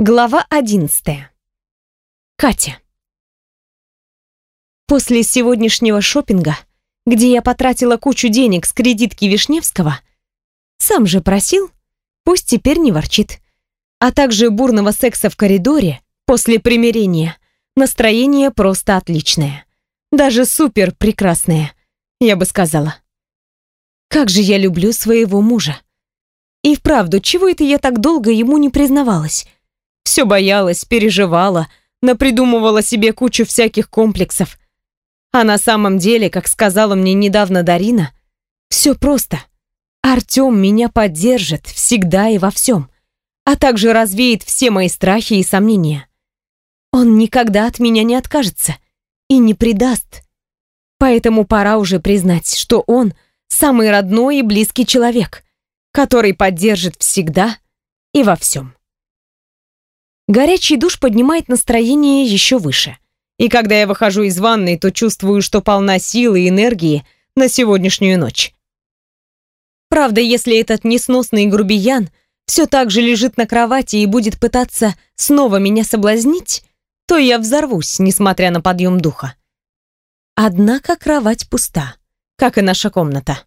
Глава одиннадцатая. Катя. После сегодняшнего шопинга, где я потратила кучу денег с кредитки Вишневского, сам же просил, пусть теперь не ворчит, а также бурного секса в коридоре после примирения, настроение просто отличное. Даже супер прекрасное, я бы сказала. Как же я люблю своего мужа. И вправду, чего это я так долго ему не признавалась? Все боялась, переживала, напридумывала себе кучу всяких комплексов. А на самом деле, как сказала мне недавно Дарина, все просто. Артем меня поддержит всегда и во всем, а также развеет все мои страхи и сомнения. Он никогда от меня не откажется и не предаст. Поэтому пора уже признать, что он самый родной и близкий человек, который поддержит всегда и во всем. Горячий душ поднимает настроение еще выше. И когда я выхожу из ванной, то чувствую, что полна силы и энергии на сегодняшнюю ночь. Правда, если этот несносный грубиян все так же лежит на кровати и будет пытаться снова меня соблазнить, то я взорвусь, несмотря на подъем духа. Однако кровать пуста, как и наша комната.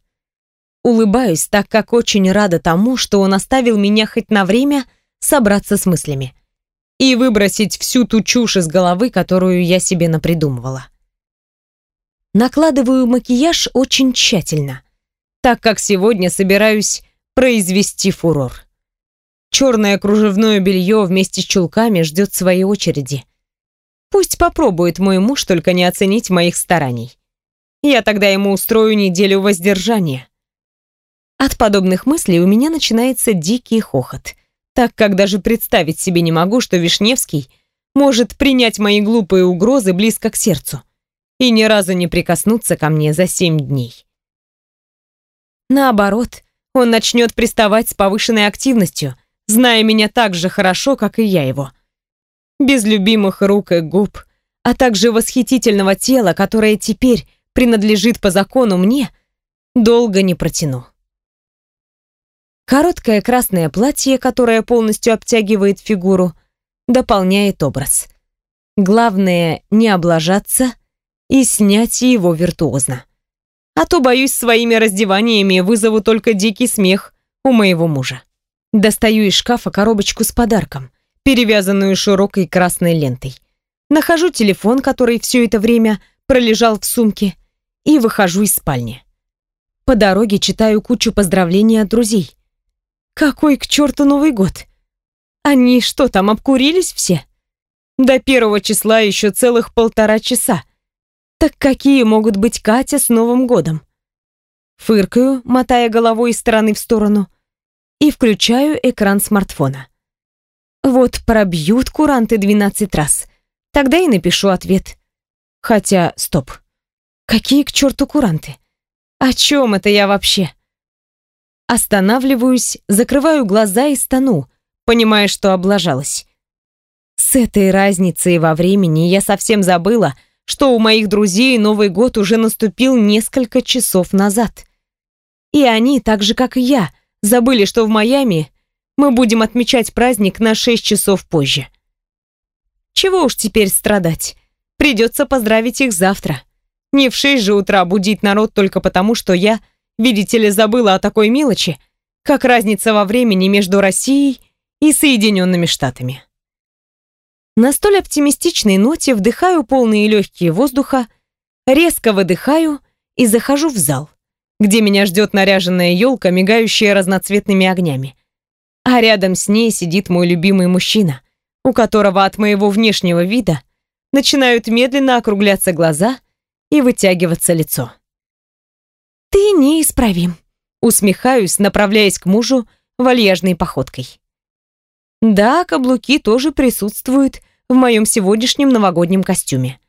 Улыбаюсь, так как очень рада тому, что он оставил меня хоть на время собраться с мыслями и выбросить всю ту чушь из головы, которую я себе напридумывала. Накладываю макияж очень тщательно, так как сегодня собираюсь произвести фурор. Черное кружевное белье вместе с чулками ждет своей очереди. Пусть попробует мой муж только не оценить моих стараний. Я тогда ему устрою неделю воздержания. От подобных мыслей у меня начинается дикий хохот так как даже представить себе не могу, что Вишневский может принять мои глупые угрозы близко к сердцу и ни разу не прикоснуться ко мне за семь дней. Наоборот, он начнет приставать с повышенной активностью, зная меня так же хорошо, как и я его. Без любимых рук и губ, а также восхитительного тела, которое теперь принадлежит по закону мне, долго не протяну. Короткое красное платье, которое полностью обтягивает фигуру, дополняет образ. Главное не облажаться и снять его виртуозно. А то, боюсь, своими раздеваниями вызову только дикий смех у моего мужа. Достаю из шкафа коробочку с подарком, перевязанную широкой красной лентой. Нахожу телефон, который все это время пролежал в сумке, и выхожу из спальни. По дороге читаю кучу поздравлений от друзей. Какой к черту Новый год? Они что там, обкурились все? До первого числа еще целых полтора часа. Так какие могут быть Катя с Новым годом? Фыркаю, мотая головой из стороны в сторону, и включаю экран смартфона. Вот пробьют куранты 12 раз, тогда и напишу ответ. Хотя, стоп. Какие к черту куранты? О чем это я вообще? Останавливаюсь, закрываю глаза и стану, понимая, что облажалась. С этой разницей во времени я совсем забыла, что у моих друзей Новый год уже наступил несколько часов назад. И они, так же как и я, забыли, что в Майами мы будем отмечать праздник на 6 часов позже. Чего уж теперь страдать? Придется поздравить их завтра. Не в 6 же утра будить народ только потому, что я Видите ли, забыла о такой мелочи, как разница во времени между Россией и Соединенными Штатами. На столь оптимистичной ноте вдыхаю полные легкие воздуха, резко выдыхаю и захожу в зал, где меня ждет наряженная елка, мигающая разноцветными огнями. А рядом с ней сидит мой любимый мужчина, у которого от моего внешнего вида начинают медленно округляться глаза и вытягиваться лицо. «Ты неисправим», — усмехаюсь, направляясь к мужу вальяжной походкой. Да, каблуки тоже присутствуют в моем сегодняшнем новогоднем костюме.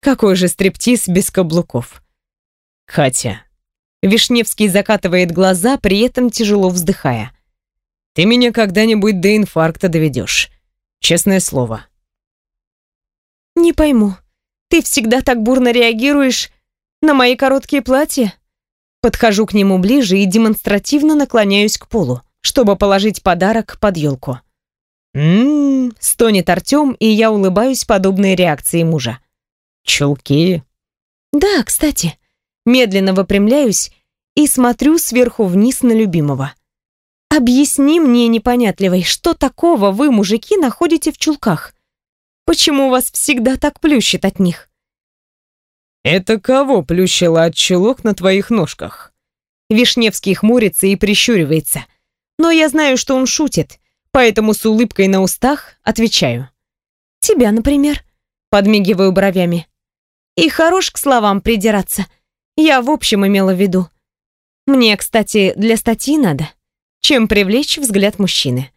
Какой же стриптиз без каблуков? Катя. Вишневский закатывает глаза, при этом тяжело вздыхая. Ты меня когда-нибудь до инфаркта доведешь. Честное слово. Не пойму. Ты всегда так бурно реагируешь на мои короткие платья? Подхожу к нему ближе и демонстративно наклоняюсь к полу, чтобы положить подарок под елку. «М-м-м», стонет Артем, и я улыбаюсь подобной реакции мужа. «Чулки?» «Да, кстати». Медленно выпрямляюсь и смотрю сверху вниз на любимого. «Объясни мне, непонятливый, что такого вы, мужики, находите в чулках? Почему вас всегда так плющит от них?» «Это кого плющило от чулок на твоих ножках?» Вишневский хмурится и прищуривается. Но я знаю, что он шутит, поэтому с улыбкой на устах отвечаю. «Тебя, например», — подмигиваю бровями. «И хорош к словам придираться. Я в общем имела в виду. Мне, кстати, для статьи надо. Чем привлечь взгляд мужчины?»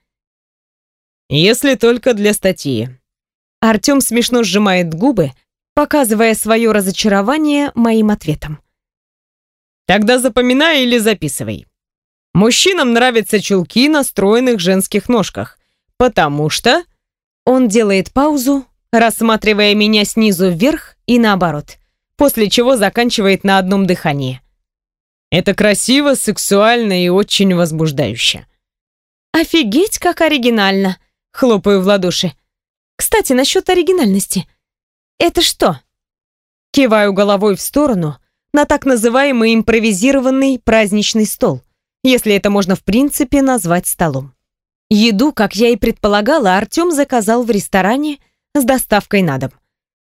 «Если только для статьи». Артем смешно сжимает губы, показывая свое разочарование моим ответом. Тогда запоминай или записывай. Мужчинам нравятся чулки на стройных женских ножках, потому что... Он делает паузу, рассматривая меня снизу вверх и наоборот, после чего заканчивает на одном дыхании. Это красиво, сексуально и очень возбуждающе. Офигеть, как оригинально, хлопаю в ладоши. Кстати, насчет оригинальности. «Это что?» Киваю головой в сторону на так называемый импровизированный праздничный стол, если это можно в принципе назвать столом. Еду, как я и предполагала, Артем заказал в ресторане с доставкой на дом.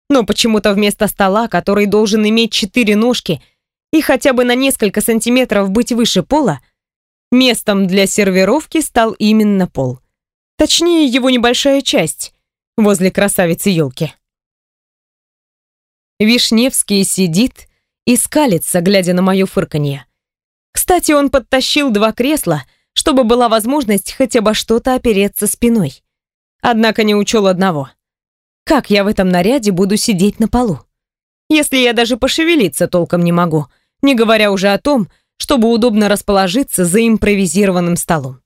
Но почему-то вместо стола, который должен иметь четыре ножки и хотя бы на несколько сантиметров быть выше пола, местом для сервировки стал именно пол. Точнее, его небольшая часть возле красавицы елки. Вишневский сидит и скалится, глядя на мое фырканье. Кстати, он подтащил два кресла, чтобы была возможность хотя бы что-то опереться спиной. Однако не учел одного. Как я в этом наряде буду сидеть на полу? Если я даже пошевелиться толком не могу, не говоря уже о том, чтобы удобно расположиться за импровизированным столом.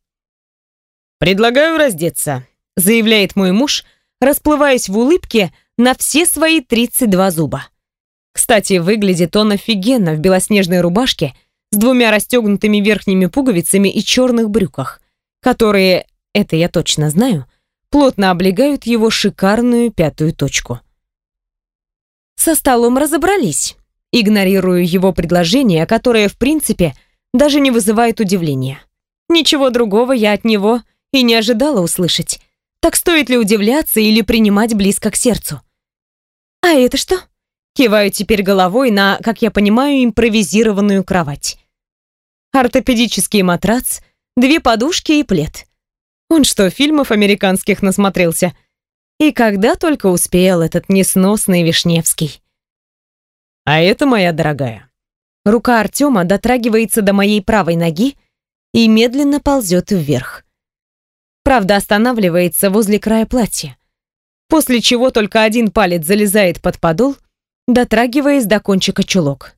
«Предлагаю раздеться», — заявляет мой муж, расплываясь в улыбке на все свои 32 зуба. Кстати, выглядит он офигенно в белоснежной рубашке с двумя расстегнутыми верхними пуговицами и черных брюках, которые, это я точно знаю, плотно облегают его шикарную пятую точку. Со столом разобрались. Игнорирую его предложение, которое, в принципе, даже не вызывает удивления. Ничего другого я от него и не ожидала услышать. Так стоит ли удивляться или принимать близко к сердцу? «А это что?» Киваю теперь головой на, как я понимаю, импровизированную кровать. Ортопедический матрац, две подушки и плед. Он что, фильмов американских насмотрелся? И когда только успел этот несносный Вишневский. А это моя дорогая. Рука Артема дотрагивается до моей правой ноги и медленно ползет вверх. Правда, останавливается возле края платья после чего только один палец залезает под подол, дотрагиваясь до кончика чулок.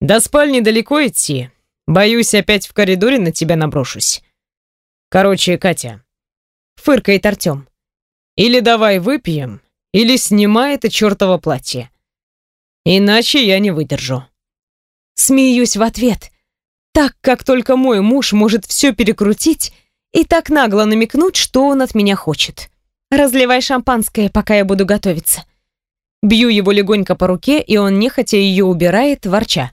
«До спальни далеко идти. Боюсь, опять в коридоре на тебя наброшусь. Короче, Катя...» Фыркает Артем. «Или давай выпьем, или снимай это чертово платье. Иначе я не выдержу». Смеюсь в ответ, так как только мой муж может все перекрутить и так нагло намекнуть, что он от меня хочет. Разливай шампанское, пока я буду готовиться. Бью его легонько по руке, и он нехотя ее убирает, ворча.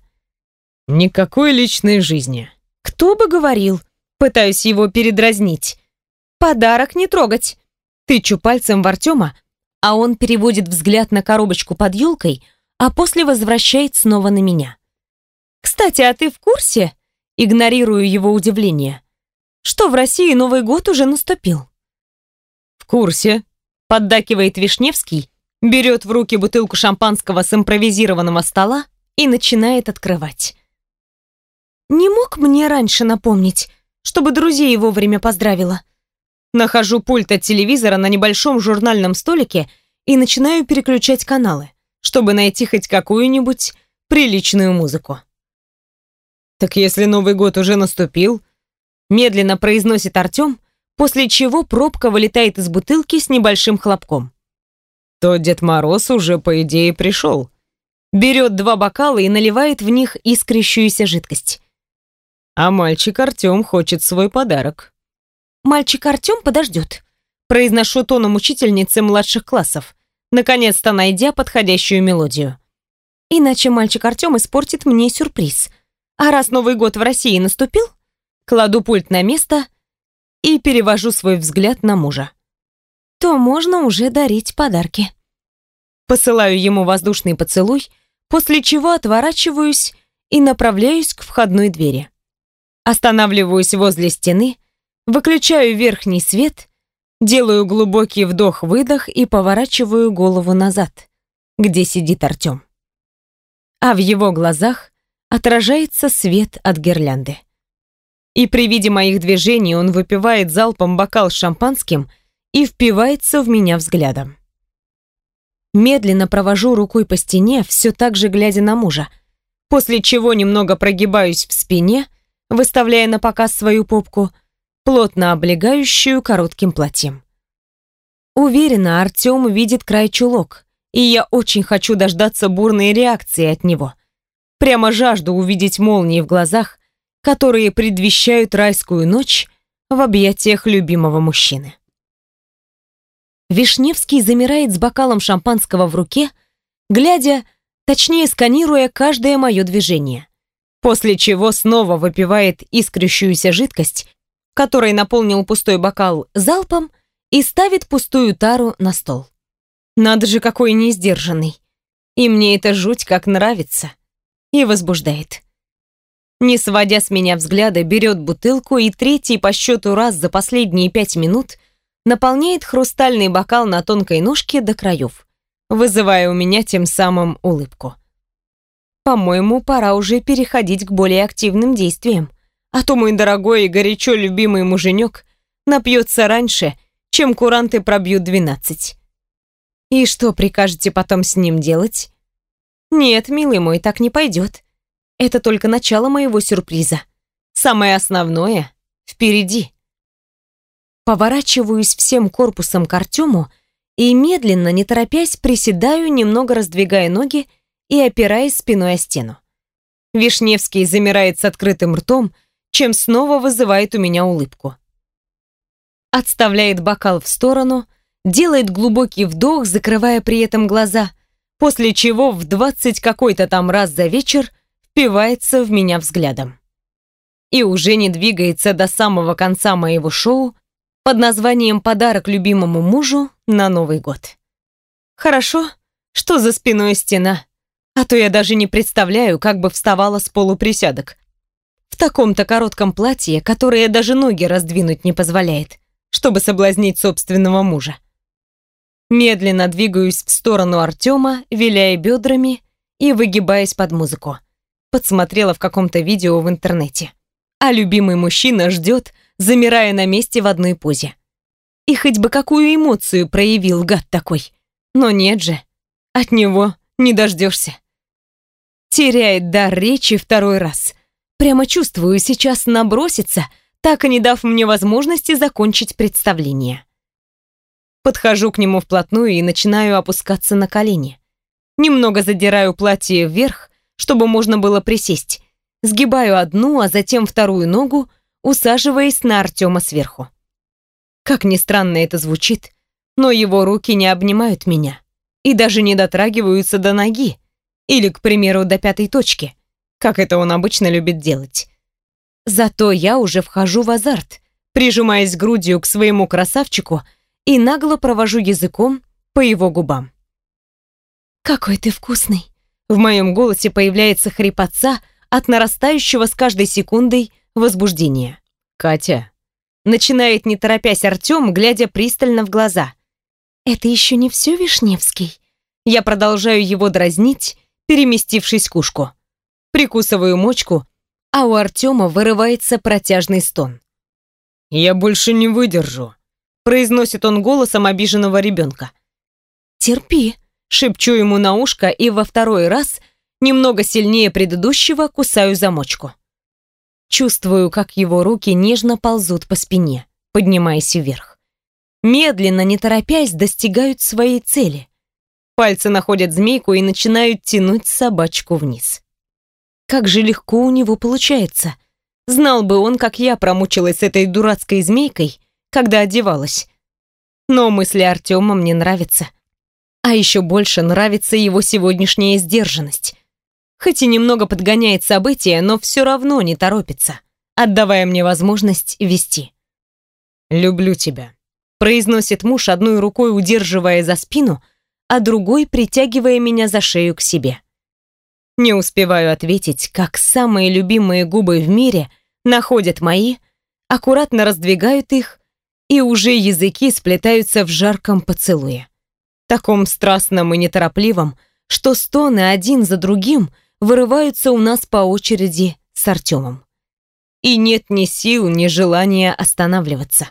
Никакой личной жизни. Кто бы говорил? Пытаюсь его передразнить. Подарок не трогать. Тычу пальцем в Артема, а он переводит взгляд на коробочку под елкой, а после возвращает снова на меня. «Кстати, а ты в курсе?» Игнорирую его удивление. «Что в России Новый год уже наступил?» Курсе», — поддакивает Вишневский, берет в руки бутылку шампанского с импровизированного стола и начинает открывать. «Не мог мне раньше напомнить, чтобы друзей вовремя поздравила?» Нахожу пульт от телевизора на небольшом журнальном столике и начинаю переключать каналы, чтобы найти хоть какую-нибудь приличную музыку. «Так если Новый год уже наступил», медленно произносит Артем, после чего пробка вылетает из бутылки с небольшим хлопком. То Дед Мороз уже, по идее, пришел. Берет два бокала и наливает в них искрящуюся жидкость. А мальчик Артем хочет свой подарок. Мальчик Артем подождет. Произношу тоном учительницы младших классов, наконец-то найдя подходящую мелодию. Иначе мальчик Артем испортит мне сюрприз. А раз Новый год в России наступил, кладу пульт на место и перевожу свой взгляд на мужа. То можно уже дарить подарки. Посылаю ему воздушный поцелуй, после чего отворачиваюсь и направляюсь к входной двери. Останавливаюсь возле стены, выключаю верхний свет, делаю глубокий вдох-выдох и поворачиваю голову назад, где сидит Артем. А в его глазах отражается свет от гирлянды. И при виде моих движений он выпивает залпом бокал с шампанским и впивается в меня взглядом. Медленно провожу рукой по стене, все так же глядя на мужа, после чего немного прогибаюсь в спине, выставляя на показ свою попку, плотно облегающую коротким платьем. Уверена, Артем видит край чулок, и я очень хочу дождаться бурной реакции от него. Прямо жажду увидеть молнии в глазах, которые предвещают райскую ночь в объятиях любимого мужчины. Вишневский замирает с бокалом шампанского в руке, глядя, точнее сканируя каждое мое движение. После чего снова выпивает искрящуюся жидкость, которой наполнил пустой бокал залпом и ставит пустую тару на стол. Надо же, какой неиздержанный. И мне это жуть как нравится. И возбуждает. Не сводя с меня взгляда, берет бутылку и третий по счету раз за последние пять минут – наполняет хрустальный бокал на тонкой ножке до краев, вызывая у меня тем самым улыбку. По-моему, пора уже переходить к более активным действиям, а то мой дорогой и горячо любимый муженек напьется раньше, чем куранты пробьют двенадцать. И что прикажете потом с ним делать? Нет, милый мой, так не пойдет. Это только начало моего сюрприза. Самое основное впереди. Поворачиваюсь всем корпусом к Артему и медленно, не торопясь, приседаю, немного раздвигая ноги и опираясь спиной о стену. Вишневский замирает с открытым ртом, чем снова вызывает у меня улыбку. Отставляет бокал в сторону, делает глубокий вдох, закрывая при этом глаза, после чего в двадцать какой-то там раз за вечер впивается в меня взглядом. И уже не двигается до самого конца моего шоу, под названием «Подарок любимому мужу на Новый год». Хорошо, что за спиной стена, а то я даже не представляю, как бы вставала с полуприсядок. В таком-то коротком платье, которое даже ноги раздвинуть не позволяет, чтобы соблазнить собственного мужа. Медленно двигаюсь в сторону Артема, виляя бедрами и выгибаясь под музыку. Подсмотрела в каком-то видео в интернете. А любимый мужчина ждет, замирая на месте в одной позе. И хоть бы какую эмоцию проявил гад такой. Но нет же, от него не дождешься. Теряет дар речи второй раз. Прямо чувствую, сейчас набросится, так и не дав мне возможности закончить представление. Подхожу к нему вплотную и начинаю опускаться на колени. Немного задираю платье вверх, чтобы можно было присесть. Сгибаю одну, а затем вторую ногу, усаживаясь на Артема сверху. Как ни странно это звучит, но его руки не обнимают меня и даже не дотрагиваются до ноги или, к примеру, до пятой точки, как это он обычно любит делать. Зато я уже вхожу в азарт, прижимаясь грудью к своему красавчику и нагло провожу языком по его губам. «Какой ты вкусный!» В моем голосе появляется хрипотца от нарастающего с каждой секундой возбуждение. «Катя!» Начинает, не торопясь, Артем, глядя пристально в глаза. «Это еще не все, Вишневский?» Я продолжаю его дразнить, переместившись к ушку. Прикусываю мочку, а у Артема вырывается протяжный стон. «Я больше не выдержу», — произносит он голосом обиженного ребенка. «Терпи», — шепчу ему на ушко и во второй раз, немного сильнее предыдущего, кусаю замочку. Чувствую, как его руки нежно ползут по спине, поднимаясь вверх. Медленно, не торопясь, достигают своей цели. Пальцы находят змейку и начинают тянуть собачку вниз. Как же легко у него получается. Знал бы он, как я промучилась с этой дурацкой змейкой, когда одевалась. Но мысли Артема мне нравятся. А еще больше нравится его сегодняшняя сдержанность. Хоть и немного подгоняет события, но все равно не торопится, отдавая мне возможность вести. «Люблю тебя», — произносит муж, одной рукой удерживая за спину, а другой притягивая меня за шею к себе. Не успеваю ответить, как самые любимые губы в мире находят мои, аккуратно раздвигают их, и уже языки сплетаются в жарком поцелуе. Таком страстном и неторопливом, что стоны один за другим вырываются у нас по очереди с Артемом. И нет ни сил, ни желания останавливаться.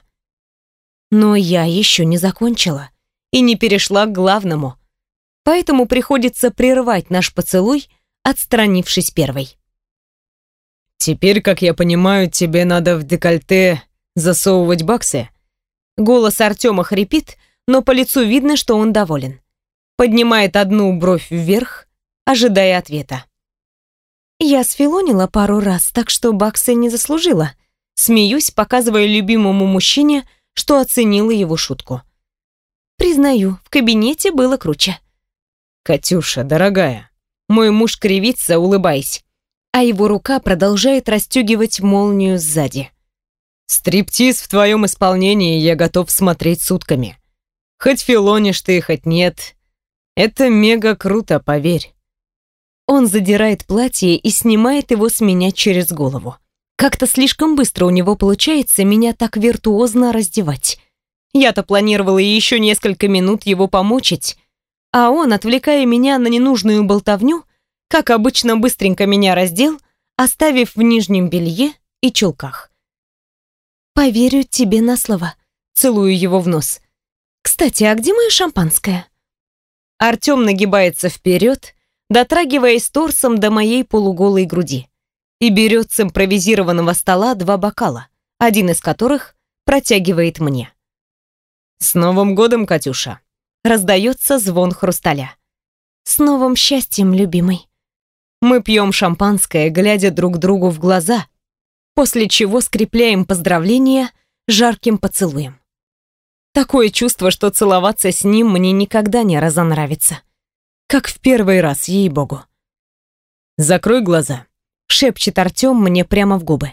Но я еще не закончила и не перешла к главному, поэтому приходится прервать наш поцелуй отстранившись первой. «Теперь, как я понимаю, тебе надо в декольте засовывать баксы?» Голос Артема хрипит, но по лицу видно, что он доволен. Поднимает одну бровь вверх, ожидая ответа. Я сфилонила пару раз, так что баксы не заслужила. Смеюсь, показывая любимому мужчине, что оценила его шутку. Признаю, в кабинете было круче. «Катюша, дорогая, мой муж кривится, улыбаясь, а его рука продолжает расстегивать молнию сзади. «Стриптиз в твоем исполнении я готов смотреть сутками. Хоть филонишь ты, хоть нет. Это мега круто, поверь». Он задирает платье и снимает его с меня через голову. Как-то слишком быстро у него получается меня так виртуозно раздевать. Я-то планировала еще несколько минут его помучить, а он, отвлекая меня на ненужную болтовню, как обычно быстренько меня раздел, оставив в нижнем белье и чулках. «Поверю тебе на слово», — целую его в нос. «Кстати, а где мое шампанское?» Артем нагибается вперед, дотрагиваясь торсом до моей полуголой груди, и берет с импровизированного стола два бокала, один из которых протягивает мне. «С Новым годом, Катюша!» раздается звон хрусталя. «С новым счастьем, любимый!» Мы пьем шампанское, глядя друг другу в глаза, после чего скрепляем поздравления жарким поцелуем. Такое чувство, что целоваться с ним мне никогда не разонравится. Как в первый раз, ей-богу. «Закрой глаза», — шепчет Артем мне прямо в губы.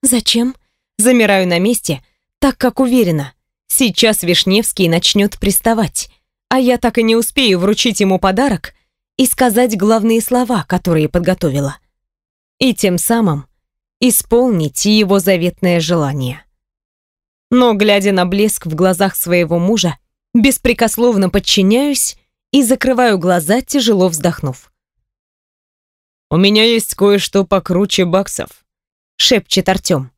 «Зачем?» Замираю на месте, так как уверена, Сейчас Вишневский начнет приставать, а я так и не успею вручить ему подарок и сказать главные слова, которые подготовила. И тем самым исполнить его заветное желание. Но, глядя на блеск в глазах своего мужа, беспрекословно подчиняюсь и закрываю глаза, тяжело вздохнув. «У меня есть кое-что покруче баксов», — шепчет Артем.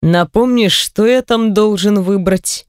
«Напомнишь, что я там должен выбрать?»